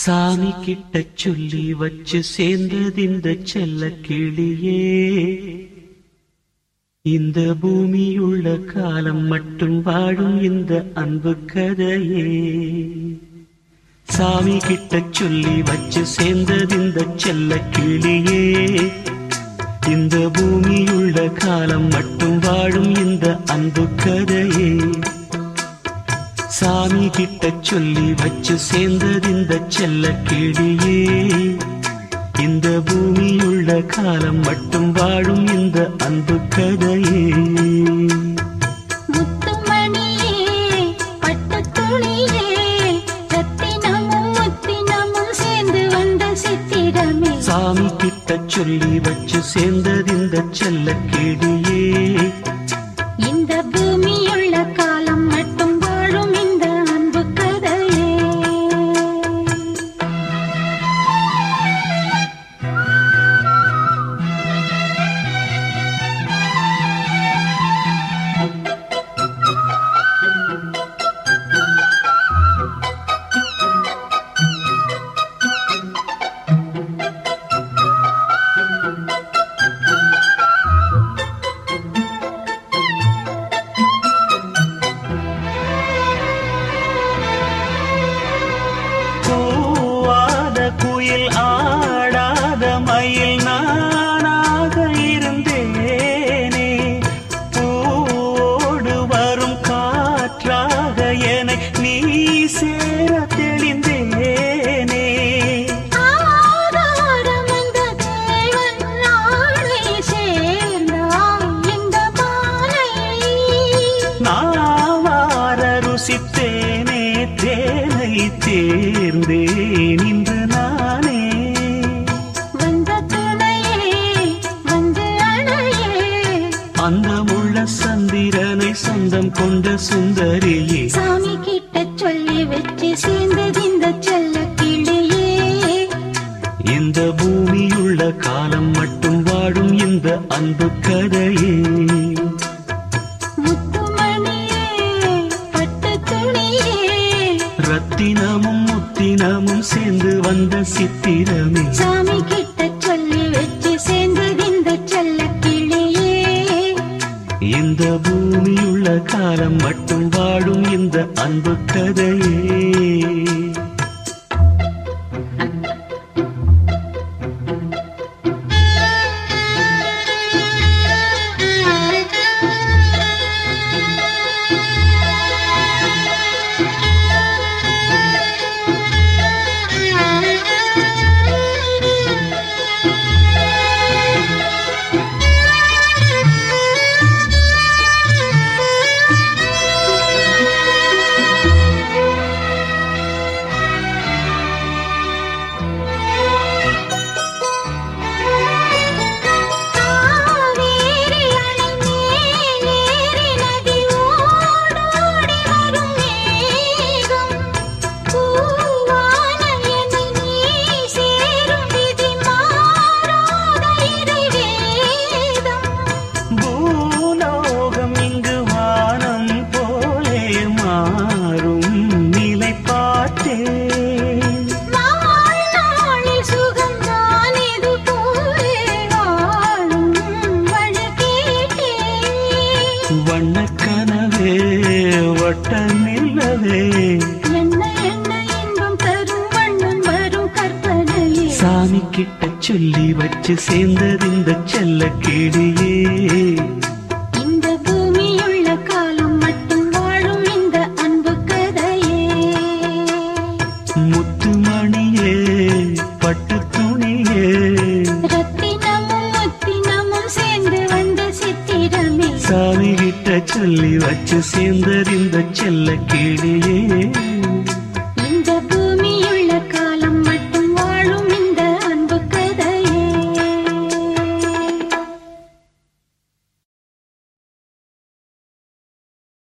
சாமி கிட்ட சொல்லி வச்சு சேர்ந்தது இந்த செல்ல கிளியே. இந்த பூமியுள்ள காலம் மட்டும் வாழும் இந்த அன்பு கதையே. சாமி கிட்ட சொல்லி வச்சு சேர்ந்தது இந்த செல்ல கிளியே. இந்த பூமியுள்ள காலம் மட்டும் வாழும் இந்த அன்பு கதையே. சாமி கிட்ட சொல்லி வச்சு சேர்ந்தது இந்த செல்ல கிளியே இந்த பூமியுள்ள காலம் மட்டும் வாழும் இந்த அன்பு கதையே. சாமி கிட்ட சொல்லி வச்சு சேர்ந்தது இந்த செல்ல கிளியே குயில் ஆடாத மயில் நானாக இருந்தேனே. பூவோடு வரும் காற்றாக என நீ சேர தெளிந்தேனே. நாவார ருசித்தேனே தேனை தேர்ந்தேன் சொந்தம் கொண்ட சுந்தரியே. சாமி கிட்ட சொல்லி வச்சு சேர்ந்தது இந்த செல்ல கிளியே. இந்த பூமியுள்ள காலம் மட்டும் வாழும் இந்த அன்பு கதையே. ரத்தினமும் முத்தினமும் சேர்ந்து வந்த சித்திரமே. சாமி கிட்ட சொல்லி வச்சு சேர்ந்தது இந்த செல்ல கிளியே. இந்த பூமியுள்ள காலம் மட்டும் வாழும் இந்த அன்பு கதையே. கற்பனையே. சாமி கிட்ட சொல்லி வச்சு சேர்ந்தது இந்த செல்ல கிளியே இந்த பூமியுள்ள காலம் மட்டும் வாழும் இந்த அன்பு கதையே. முத்துமணியே பட்டு துணியே ரத்தினமும் முத்தினமும் சேர்ந்து வந்த சித்திரமே. சொல்லி வச்சு சேர்ந்தறிந்த செல்ல கிளியே